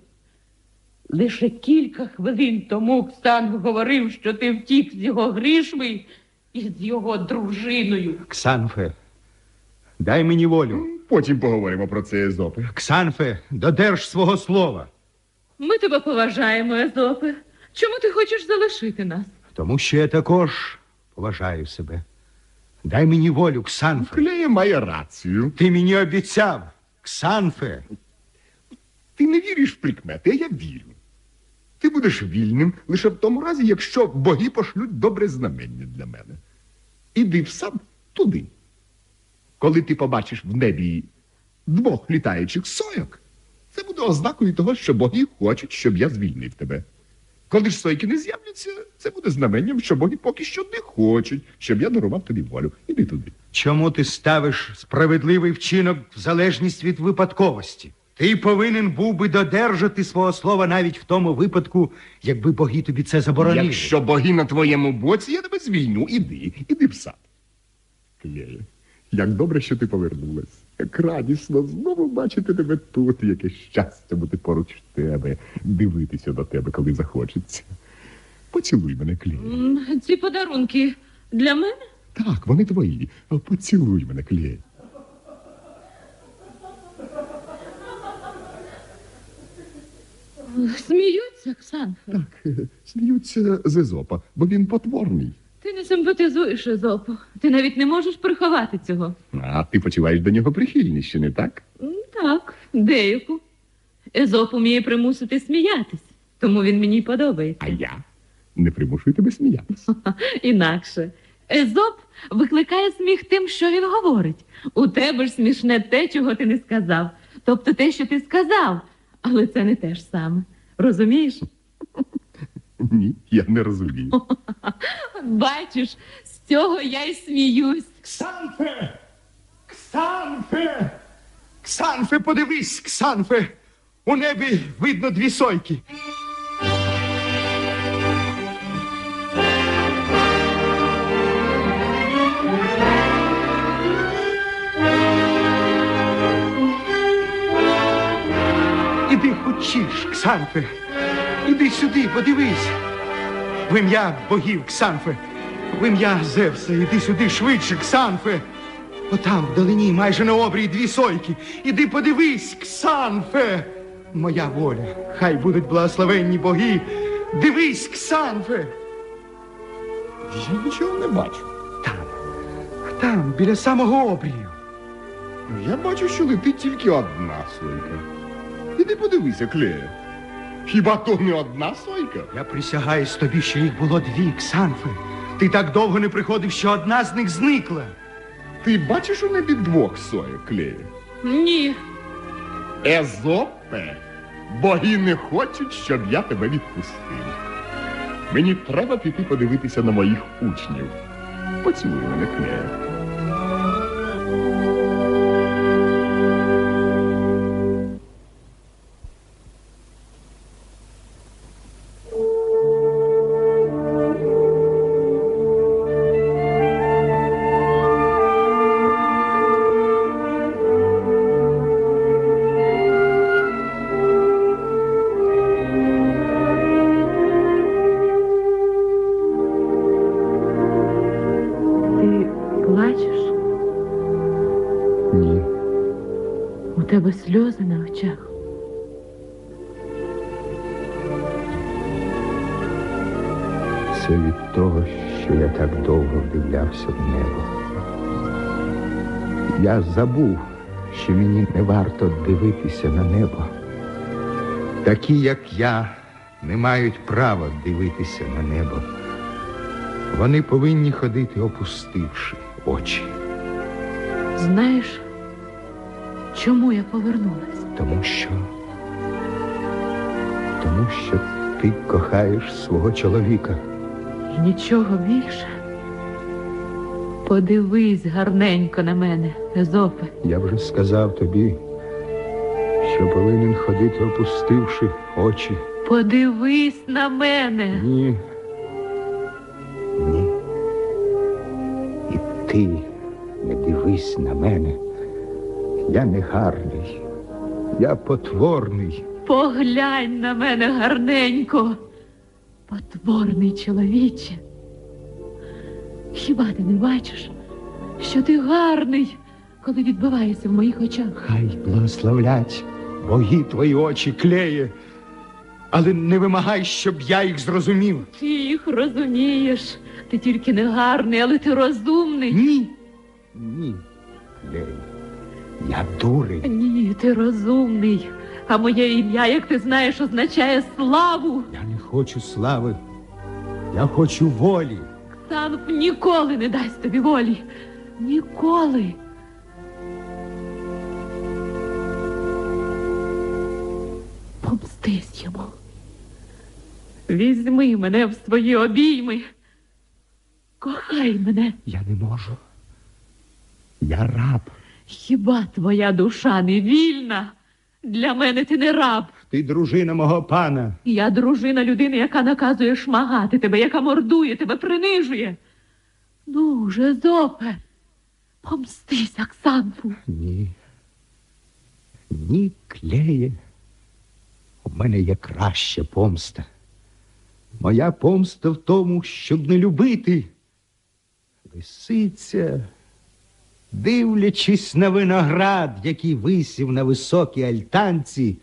Лише кілька хвилин тому Ксан говорив, що ти втік з його грішми і з його дружиною. Ксанфе, дай мені волю. Потім поговоримо про це, Езопе. Ксанфе, додерж свого слова, Ми тебе поважаємо, Езопе. Чому ти хочеш залишити нас? тому що я також поважаю себе. Дай мені волю, Ксанфе. Клея має рацію. Ти мені обіцяв, Ксанфе. Ти не віриш в прикмети, а я вірю. Ти будеш вільним лише в тому разі, якщо боги пошлють добре знамення для мене. Іди в сад туди. Коли ти побачиш в небі двох літаючих сойок, це буде ознакою того, що боги хочуть, щоб я звільнив тебе. Коли ж сойки не з'являться, це буде знаменням, що боги поки що не хочуть, щоб я дарував тобі волю. Іди туди. Чому ти ставиш справедливий вчинок в залежність від випадковості? Ти повинен був би додержати свого слова навіть в тому випадку, якби боги тобі це заборонили. Якщо боги на твоєму боці, я тебе звільню. Іди, іди в сад. Клея, як добре, що ти повернулась. Як радісно знову бачити тебе тут, яке щастя бути поруч тебе, дивитися до тебе, коли захочеться. Поцілуй мене, Клея. Ці подарунки для мене? Так, вони твої. Поцілуй мене, Клея. Сміються, Ксанфе. Так, сміються з Езопа, бо він потворний. Ти не симпатизуєш Езопу. Ти навіть не можеш приховати цього. А ти почуваєш до нього прихильність, чи не так? Так, деяку. Езоп уміє примусити сміятись, тому він мені подобається. А я не примушую тебе сміятися. Інакше. Езоп викликає сміх тим, що він говорить. У тебе ж смішне те, чого ти не сказав. Тобто те, що ти сказав, але це не те ж саме. Розумієш? Ні, я не розумію. Бачиш, з цього я й сміюсь. Ксанфе! Ксанфе! Ксанфе, подивись, Ксанфе! У небі видно дві сойки. Хочеш, Ксанфе. Іди сюди, подивись. В ім'я богів, Ксанфе. В ім'я Зевса, іди сюди швидше, Ксанфе. Отам, вдалині, майже на обрії дві сойки. Іди подивись, Ксанфе. Моя воля, хай будуть благословенні боги. Дивись, Ксанфе. Я нічого не бачу. Там, там, біля самого обрію. Я бачу, що летить тільки одна сойка. Іди подивися, Клея. Хіба то не одна сойка? Я присягаюсь тобі, що їх було дві, Ксанфе. Ти так довго не приходив, що одна з них зникла. Ти бачиш у небі двох соєк, Клея? Ні. Езопе, боги не хочуть, щоб я тебе відпустив. Мені треба піти подивитися на моїх учнів. Поцілуй мене, Клея. Забув, що мені не варто дивитися на небо. Такі, як я, не мають права дивитися на небо. Вони повинні ходити, опустивши очі, Знаєш, чому я повернулась? тому що. Тому що ти кохаєш свого чоловіка. І нічого більше. Подивись гарненько на мене, Езопе. Я вже сказав тобі, що повинен ходити, опустивши очі. Подивись на мене. Ні. Ні. І ти не дивись на мене. Я не гарний. Я потворний. Поглянь на мене гарненько. Потворний чоловіче. Хіба ти не бачиш, що ти гарний, коли відбиваєшся в моїх очах? Хай благословлять боги твої очі клеє, але не вимагай, щоб я їх зрозумів. Ти їх розумієш. Ти тільки не гарний, але ти розумний. Ні. Ні. Клеє. Я дурень. Ні, ти розумний. А моє ім'я, як ти знаєш, означає славу. Я не хочу слави. Я хочу волі. Ксанф ніколи не дасть тобі волі. Ніколи. Помстись йому. Візьми мене в свої обійми. Кохай мене. Я не можу. Я раб. Хіба твоя душа не вільна? Для мене ти не раб. Ти дружина мого пана. Я дружина людини, яка наказує шмагати тебе, яка мордує тебе, принижує. Ну вже, Зопе, помстись, Оксанфу. Ні. Ні, клеє. У мене є краща помста. Моя помста в тому, щоб не любити. Лисиця, дивлячись на виноград, який висів на високій альтанці,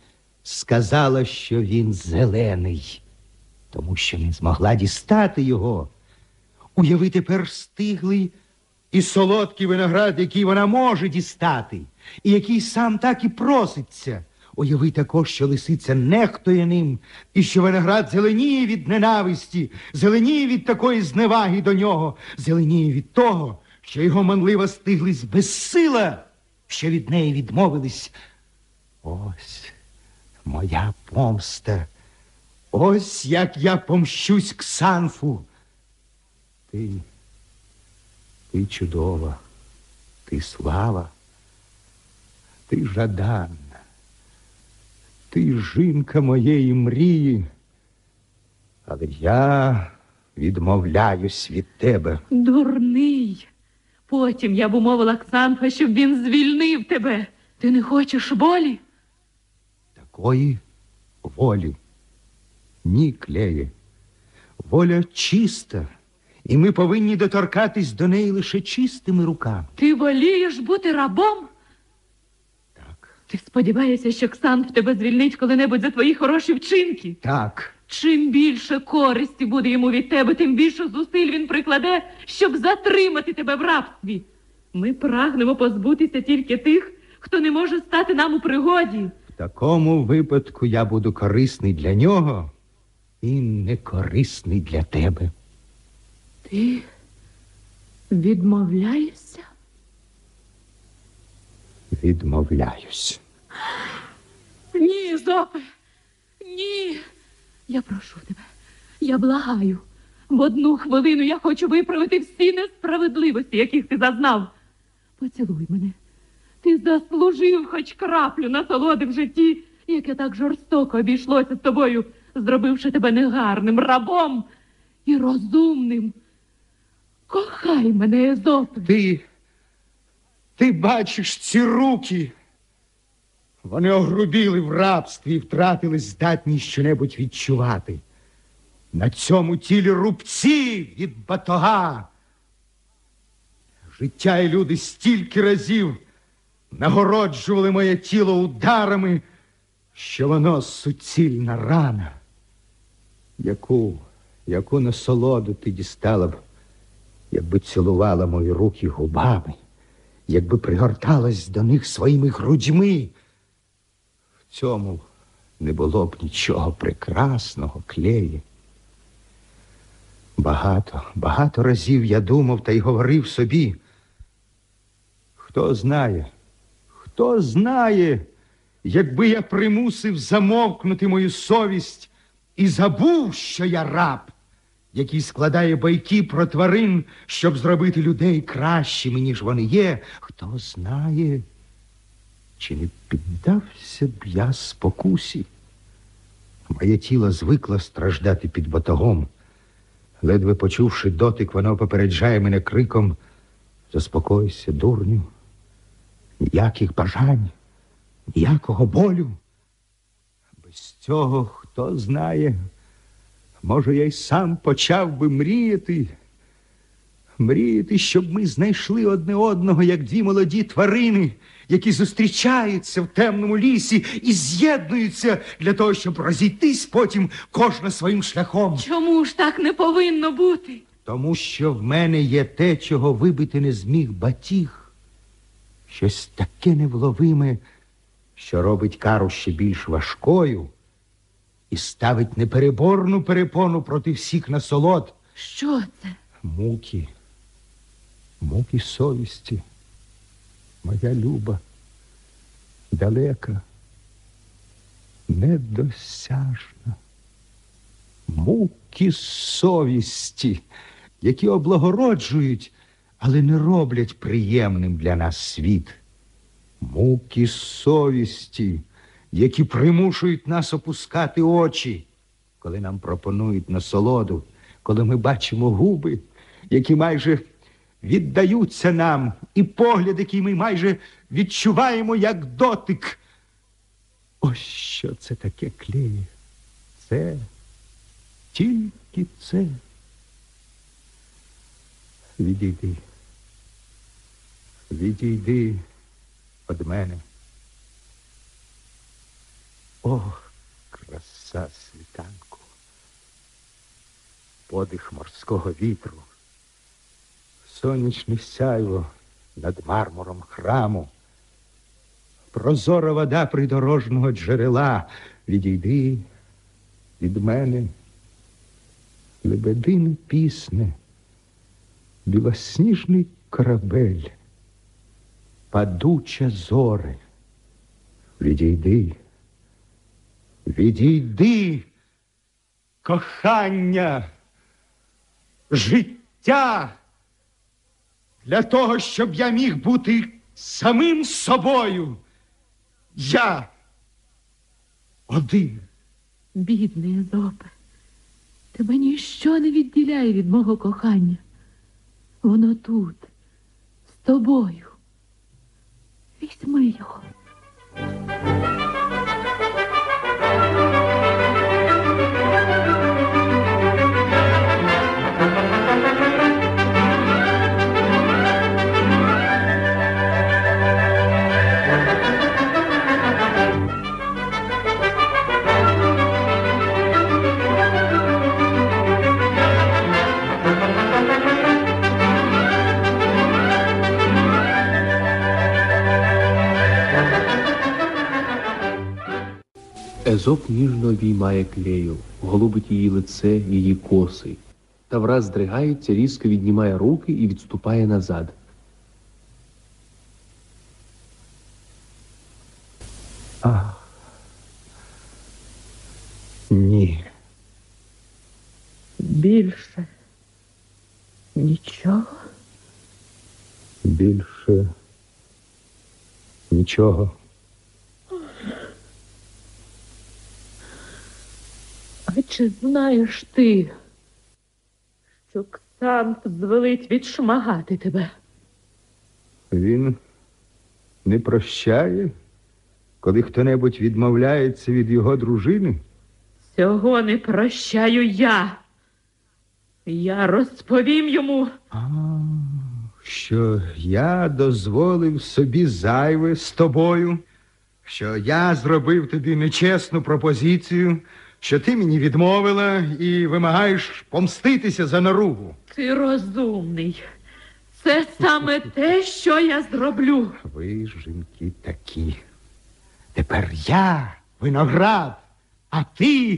сказала, що він зелений, тому що не змогла дістати його. Уяви тепер стиглий і солодкий виноград, який вона може дістати, і який сам так і проситься. Уяви також, що лисиця нехтує ним, і що виноград зеленіє від ненависті, зеленіє від такої зневаги до нього, зеленіє від того, що його манлива стиглість безсила, що від неї відмовились. Ось моя помста. Ось як я помщусь Ксанфу. Ти, ти чудова, ти слава, ти жаданна, ти жінка моєї мрії, але я відмовляюсь від тебе. Дурний. Потім я б умовила Ксанфа, щоб він звільнив тебе. Ти не хочеш волі? Такої волі. Ні, клеє. Воля чиста, і ми повинні доторкатись до неї лише чистими руками. Ти волієш бути рабом? Так, Ти сподіваєшся, що Ксанф тебе звільнить коли-небудь за твої хороші вчинки? так. Чим більше користі буде йому від тебе, тим більше зусиль він прикладе, щоб затримати тебе в рабстві. Ми прагнемо позбутися тільки тих, хто не може стати нам у пригоді. В такому випадку я буду корисний для нього і не корисний для тебе. Ти відмовляєшся? Відмовляюсь. Ні, Зопе, ні. Я прошу тебе, я благаю. В одну хвилину я хочу виправити всі несправедливості, яких ти зазнав. Поцілуй мене. Ти заслужив хоч краплю насолоди в житті, яке так жорстоко обійшлося з тобою, зробивши тебе негарним рабом і розумним. Кохай мене, Езопе. Ти. Ти бачиш ці руки. Вони огрубіли в рабстві і втратили здатність щонебудь відчувати. На цьому тілі рубці від батога. Життя і люди стільки разів нагороджували моє тіло ударами, що воно суцільна рана. Яку, яку насолоду ти дістала б, якби цілувала мої руки губами, якби пригорталась до них своїми грудьми. В цьому не було б нічого прекрасного, клеє. Багато, багато разів я думав та й говорив собі. Хто знає, хто знає, якби я примусив замовкнути мою совість і забув, що я раб, який складає байки про тварин, щоб зробити людей кращими, ніж вони є, хто знає, чи не піддався б я спокусі. Моє тіло звикло страждати під батогом. Ледве почувши дотик, воно попереджає мене криком Заспокойся, дурню, ніяких бажань, ніякого болю. Без цього, хто знає, може, я й сам почав би мріяти. Мріяти, щоб ми знайшли одне одного, як дві молоді тварини, які зустрічаються в темному лісі і з'єднуються для того, щоб розійтись потім кожна своїм шляхом. Чому ж так не повинно бути? Тому що в мене є те, чого вибити не зміг батіг. Щось таке невловиме, що робить кару ще більш важкою і ставить непереборну перепону проти всіх насолод. Що це? Муки, муки совісті. Моя люба, далека, недосяжна. Муки совісті, які облагороджують, але не роблять приємним для нас світ. Муки совісті, які примушують нас опускати очі, коли нам пропонують насолоду, коли ми бачимо губи, які майже віддаються нам, і погляд, який ми майже відчуваємо як дотик. Ось що це таке клеє. Це тільки це. Відійди. Відійди від мене. О, краса світанку. Подих морського вітру. Сонячне сяйво над мармуром храму. Прозора вода придорожного джерела. Відійди від мене. Лебедине пісне, білосніжний корабель, падуча зори. Відійди, відійди, кохання, життя для того, щоб я міг бути самим собою. Я один. Бідний Езопе, тебе ніщо не відділяє від мого кохання. Воно тут, з тобою. Візьми його. Езоп ніжно обіймає клею, голубить її лице, її коси. Та враз здригається, різко віднімає руки і відступає назад. Ні. Більше. Нічого. Більше нічого. А чи знаєш ти, що Ксант звелить відшмагати тебе? Він не прощає, коли хто-небудь відмовляється від його дружини. Цього не прощаю я. Я розповім йому. А, що я дозволив собі зайве з тобою, що я зробив тобі нечесну пропозицію, що ти мені відмовила і вимагаєш помститися за наругу. Ти розумний. Це саме те, що я зроблю. Ви, жінки, такі. Тепер я виноград, а ти